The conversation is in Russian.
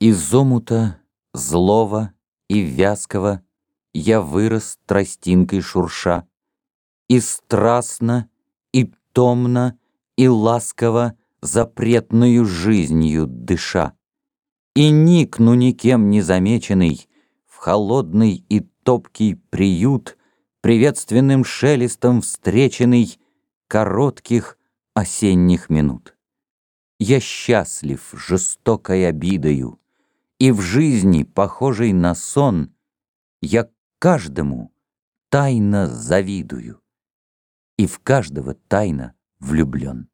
Из омута злого и вязкого Я вырос тростинкой шурша, И страстно, и томно, и ласково Запретную жизнью дыша. И никну никем не замеченный В холодный и топкий приют, Приветственным шелестом встреченный Коротких осенних минут. Я счастлив жестокой обидою, и в жизни, похожей на сон, Я каждому тайно завидую И в каждого тайно влюблен.